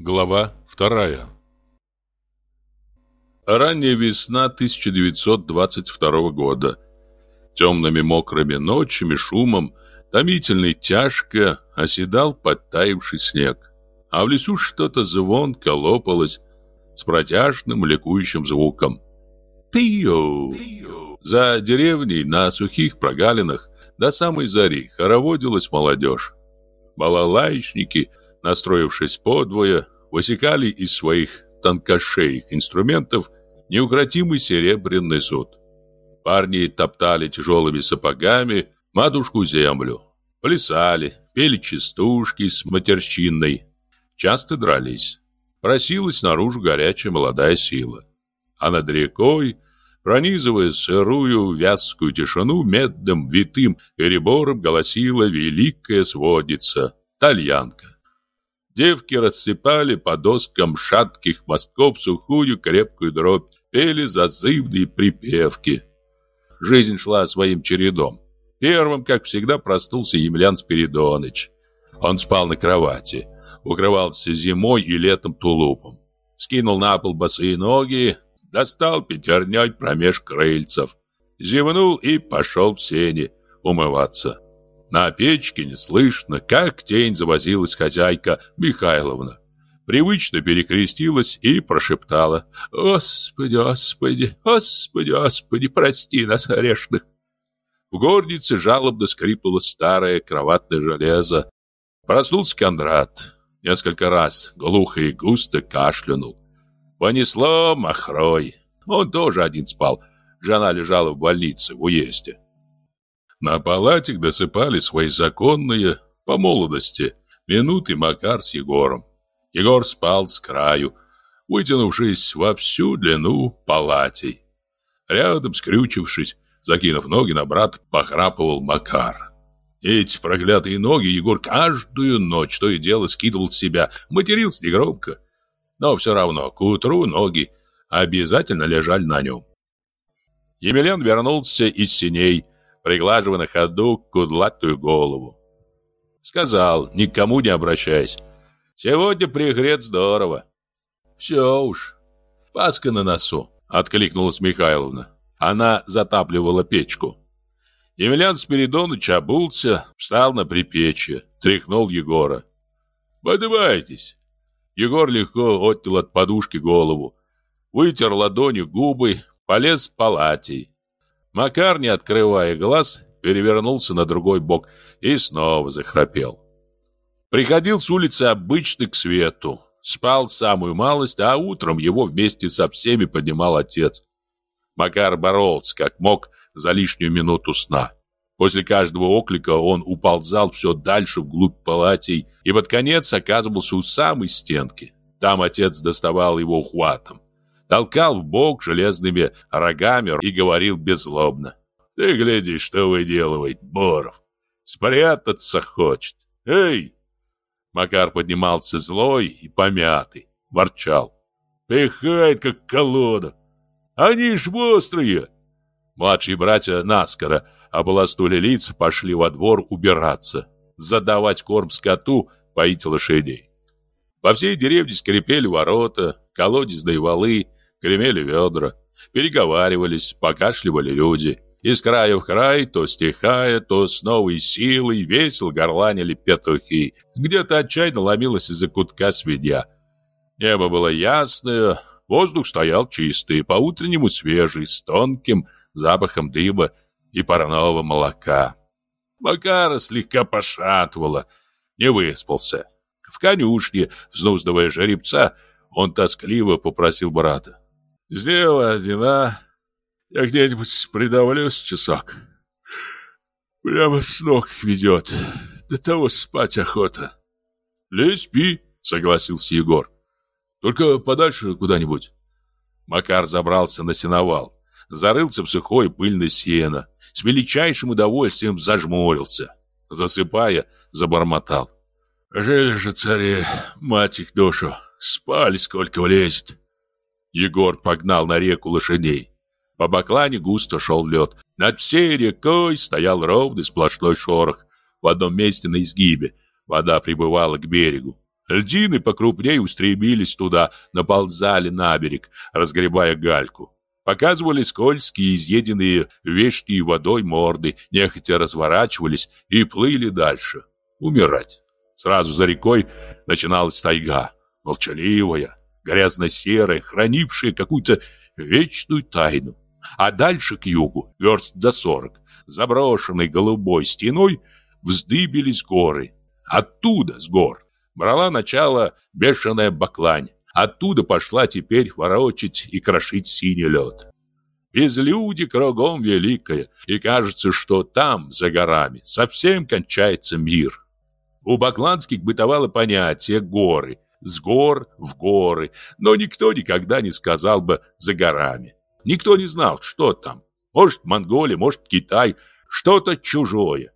Глава вторая Ранняя весна 1922 года. Темными мокрыми ночами, шумом, томительно тяжко оседал подтаивший снег. А в лесу что-то звонко лопалось с протяжным ликующим звуком. Пиу! За деревней на сухих прогалинах до самой зари хороводилась молодежь. Балалайчники, настроившись подвое, высекали из своих тонкошеих инструментов неукротимый серебряный суд. Парни топтали тяжелыми сапогами матушку землю, плясали, пели частушки с матерщиной, часто дрались. Просилась наружу горячая молодая сила. А над рекой, пронизывая сырую вязкую тишину, медным, витым перебором голосила великая сводница, тальянка. Девки рассыпали по доскам шатких мостков сухую крепкую дробь, пели зазывные припевки. Жизнь шла своим чередом. Первым, как всегда, проснулся Емельян Спиридоныч. Он спал на кровати, укрывался зимой и летом тулупом. Скинул на пол босые ноги, достал пятерней промеж крыльцев. Зевнул и пошел в сени умываться. На печке не слышно, как тень завозилась хозяйка Михайловна. Привычно перекрестилась и прошептала «Господи, Господи, Господи, Господи, прости нас грешных!» В горнице жалобно скрипнуло старое кроватное железо. Проснулся Кондрат. Несколько раз глухо и густо кашлянул. Понесло махрой. Он тоже один спал. Жена лежала в больнице в уезде. На палатик досыпали свои законные, по молодости, минуты Макар с Егором. Егор спал с краю, вытянувшись во всю длину палатей. Рядом, скрючившись, закинув ноги на брат, похрапывал Макар. Эти проклятые ноги Егор каждую ночь то и дело скидывал с себя, матерился негромко. Но все равно к утру ноги обязательно лежали на нем. Емельян вернулся из синей, приглаживая на ходу кудлатую голову. Сказал, никому не обращаясь. Сегодня пригрет здорово. Все уж. Паска на носу, откликнулась Михайловна. Она затапливала печку. Емельян Спиридоныч обулся, встал на припечье, тряхнул Егора. «Поднимайтесь!» Егор легко отнял от подушки голову, вытер ладонью губы, полез палатей. Макар, не открывая глаз, перевернулся на другой бок и снова захрапел. Приходил с улицы обычный к свету. Спал самую малость, а утром его вместе со всеми поднимал отец. Макар боролся, как мог, за лишнюю минуту сна. После каждого оклика он уползал все дальше вглубь палатей и под конец оказывался у самой стенки. Там отец доставал его ухватом толкал в бок железными рогами и говорил беззлобно. «Ты гляди, что выделывает Боров! Спрятаться хочет! Эй!» Макар поднимался злой и помятый, ворчал. «Пихает, как колода! Они ж острые!» Младшие братья наскоро ополоstuли лица, пошли во двор убираться, задавать корм скоту, поить лошадей. По всей деревне скрипели ворота, колодезные валы, гремели ведра, переговаривались, покашливали люди. Из края в край, то стихая, то с новой силой, весело горланили петухи. Где-то отчаянно ломилась из-за кутка свинья. Небо было ясное, воздух стоял чистый, по-утреннему свежий, с тонким запахом дыма и парного молока. Макара слегка пошатывало, не выспался. В конюшне, взнуздывая жеребца, он тоскливо попросил брата. Сделай один, а? Я где-нибудь придавлюсь часок. Прямо с ног ведет. До того спать охота. Лезь, спи, согласился Егор. Только подальше куда-нибудь. Макар забрался на сеновал, зарылся в сухое пыльное сено, с величайшим удовольствием зажмурился. Засыпая, забормотал. Жили же цари, мать их душу, спали сколько влезет. Егор погнал на реку лошадей. По баклане густо шел лед. Над всей рекой стоял ровный сплошной шорох. В одном месте на изгибе вода прибывала к берегу. Льдины покрупнее устремились туда, наползали на берег, разгребая гальку. Показывали скользкие, изъеденные вешки водой морды, нехотя разворачивались и плыли дальше. Умирать. Сразу за рекой начиналась тайга, молчаливая, грязно-серая, хранившая какую-то вечную тайну. А дальше к югу, верст за сорок, заброшенной голубой стеной, вздыбились горы. Оттуда, с гор, брала начало бешеная баклань. Оттуда пошла теперь ворочать и крошить синий лед. Безлюдье кругом великое, и кажется, что там, за горами, совсем кончается мир. У бакланских бытовало понятие «горы», с гор в горы, но никто никогда не сказал бы «за горами». Никто не знал, что там. Может, Монголия, может, Китай, что-то чужое.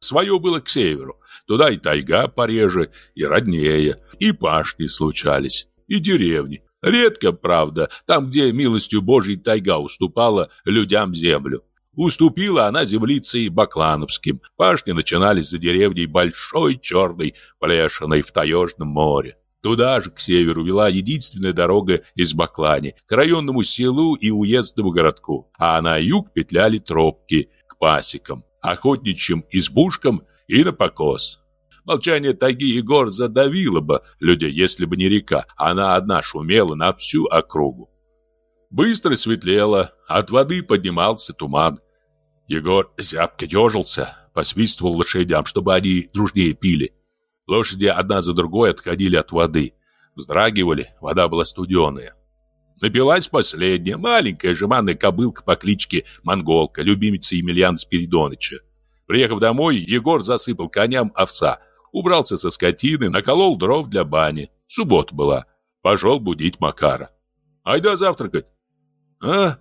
Свое было к северу. Туда и тайга пореже, и роднее, и пашни случались, и деревни. Редко, правда, там, где милостью Божьей тайга уступала людям землю. Уступила она землице и Баклановским. Пашни начинались за деревней Большой Черной, плешиной в Таежном море. Туда же, к северу, вела единственная дорога из Баклани, к районному селу и уездному городку, а на юг петляли тропки к пасекам, охотничьим избушкам и на покос. Молчание тайги и гор задавило бы людей, если бы не река, она одна шумела на всю округу. Быстро светлело, от воды поднимался туман. Егор зябко ежился, посвистывал лошадям, чтобы они дружнее пили. Лошади одна за другой отходили от воды. Вздрагивали, вода была студеная. Напилась последняя, маленькая жеманная кобылка по кличке Монголка, любимица Емельяна Спиридоныча. Приехав домой, Егор засыпал коням овса, убрался со скотины, наколол дров для бани. Суббота была. Пошел будить Макара. Айда завтракать. А?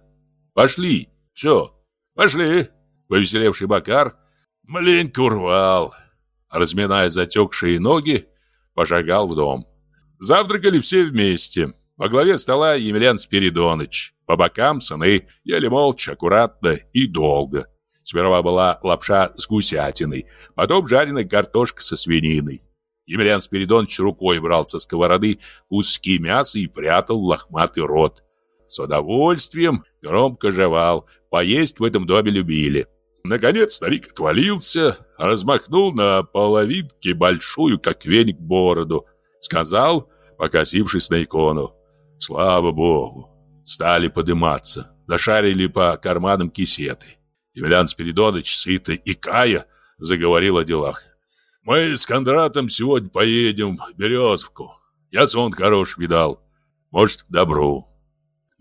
Пошли. Все. Пошли. Повеселевший Макар маленько урвал разминая затекшие ноги, пошагал в дом. Завтракали все вместе. Во главе стола Емельян Спиридоныч. По бокам сыны ели молча, аккуратно и долго. Сперва была лапша с гусятиной, потом жареная картошка со свининой. Емельян Спиридоныч рукой брал со сковороды куски мяса и прятал в лохматый рот. С удовольствием громко жевал, поесть в этом доме любили. Наконец старик отвалился, размахнул на половинке большую, как веник, бороду. Сказал, покосившись на икону. Слава богу. Стали подниматься. Зашарили по карманам кисеты. Емельян Спиридонович, сыто и кая, заговорил о делах. Мы с Кондратом сегодня поедем в Березовку. Я сон хороший видал. Может, к добру.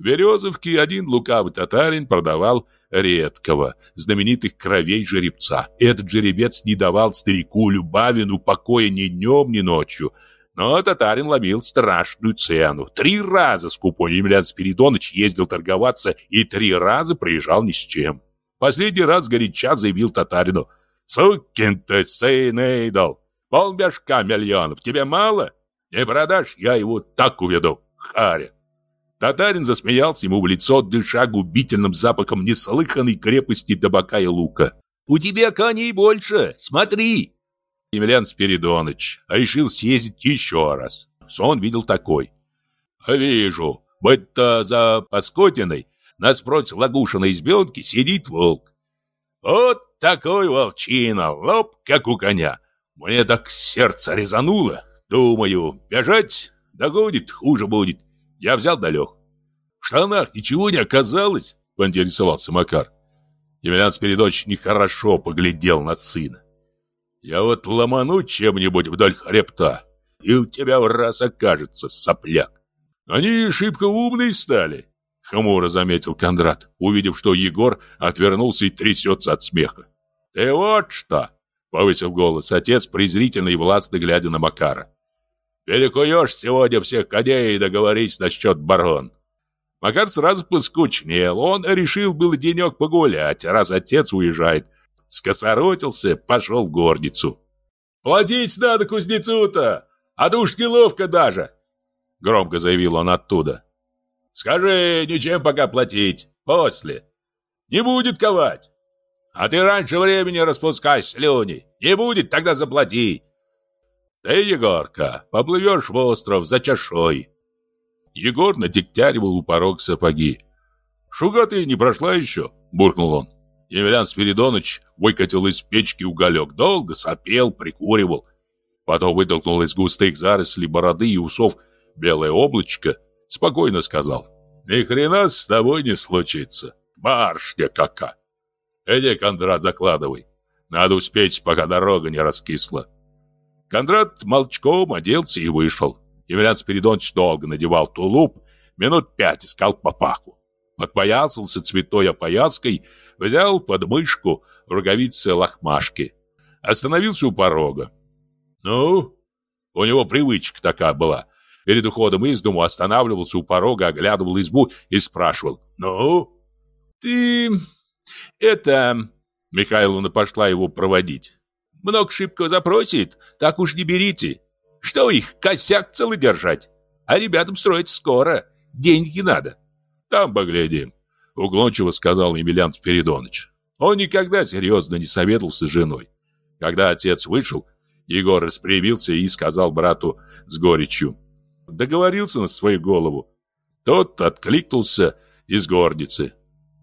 В Березовке один лукавый татарин продавал редкого, знаменитых кровей жеребца. Этот жеребец не давал старику Любавину покоя ни днем, ни ночью. Но татарин ломил страшную цену. Три раза скупой Емельян Спиридоныч ездил торговаться и три раза приезжал ни с чем. Последний раз горяча заявил татарину. «Сукин ты сын Эйдол! Полмешка миллионов, тебе мало? Не продашь, я его так уведу, Харя!» Татарин засмеялся ему в лицо, дыша губительным запахом неслыханной крепости табака и лука. «У тебя коней больше, смотри!» Емельян Спиридоныч решил съездить еще раз. Сон видел такой. «Вижу, будто за Паскотиной, наспротив Лагушиной избенки, сидит волк. Вот такой волчина, лоб, как у коня. Мне так сердце резануло. Думаю, бежать догонит, хуже будет. Я взял да лег. В штанах ничего не оказалось, поинтересовался Макар. Емельян Спиридонович нехорошо поглядел на сына. Я вот ломану чем-нибудь вдоль хребта, и у тебя в раз окажется сопляк. Они шибко умные стали, хмуро заметил Кондрат, увидев, что Егор отвернулся и трясется от смеха. Ты вот что, повысил голос отец, презрительно и властно глядя на Макара. Перекуешь сегодня всех коней и договорись насчет барон. Макар сразу поскучнел. Он решил был денек погулять, раз отец уезжает. Скосоротился, пошел в горницу. «Платить надо кузнецу-то, а то уж неловко даже!» Громко заявил он оттуда. «Скажи, ничем пока платить, после. Не будет ковать. А ты раньше времени распускай слюни. Не будет, тогда заплати. Ты, Егорка, поплывешь в остров за чашой. Егор надегтяривал у порог сапоги. «Шуга ты не прошла еще?» – буркнул он. Емельян Спиридоныч выкатил из печки уголек, долго сопел, прикуривал. Потом вытолкнул из густых зарослей бороды и усов белое облачко, спокойно сказал. «Ни хрена с тобой не случится. Барышня кака! Иди, Кондрат, закладывай. Надо успеть, пока дорога не раскисла». Кондрат молчком оделся и вышел. Емельян Спиридонович долго надевал тулуп, минут пять искал папаху. Подпоясался цветой опояской, взял под мышку роговицы лохмашки. Остановился у порога. «Ну?» У него привычка такая была. Перед уходом из дому останавливался у порога, оглядывал избу и спрашивал. «Ну?» «Ты... это...» Михайловна пошла его проводить. «Много шибко запросит, так уж не берите. Что их, косяк целый держать? А ребятам строить скоро, деньги надо». «Там поглядим», — уклончиво сказал Емельян Спиридоныч. Он никогда серьезно не советовался с женой. Когда отец вышел, Егор распрямился и сказал брату с горечью. Договорился на свою голову. Тот откликнулся из горницы.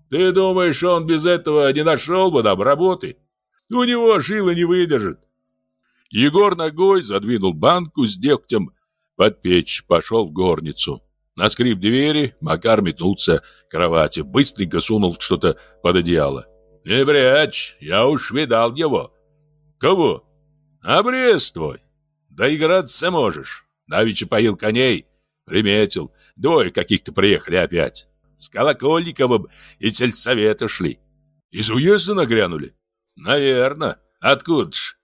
«Ты думаешь, он без этого не нашел бы нам работы? У него жила не выдержит». Егор ногой задвинул банку с дегтем под печь, пошел в горницу. На скрип двери Макар метнулся к кровати, быстренько сунул что-то под одеяло. «Не прячь, я уж видал его». «Кого?» Обрез твой. Доиграться можешь. Давича поил коней. Приметил. Двое каких-то приехали опять. С Колокольниковым и сельсовета шли. Из уезда нагрянули? Наверно. Откуда ж?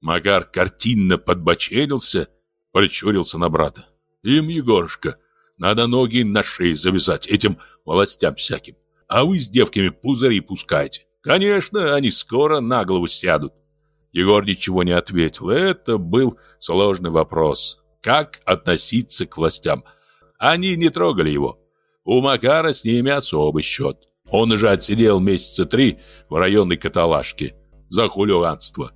Макар картинно подбоченился, причурился на брата. Им, Егорушка, надо ноги на шее завязать этим властям всяким. А вы с девками пузыри пускайте. Конечно, они скоро на голову сядут. Егор ничего не ответил. Это был сложный вопрос. Как относиться к властям? Они не трогали его. У Макара с ними особый счет. Он уже отсидел месяца три в районной каталажке за хулиганство.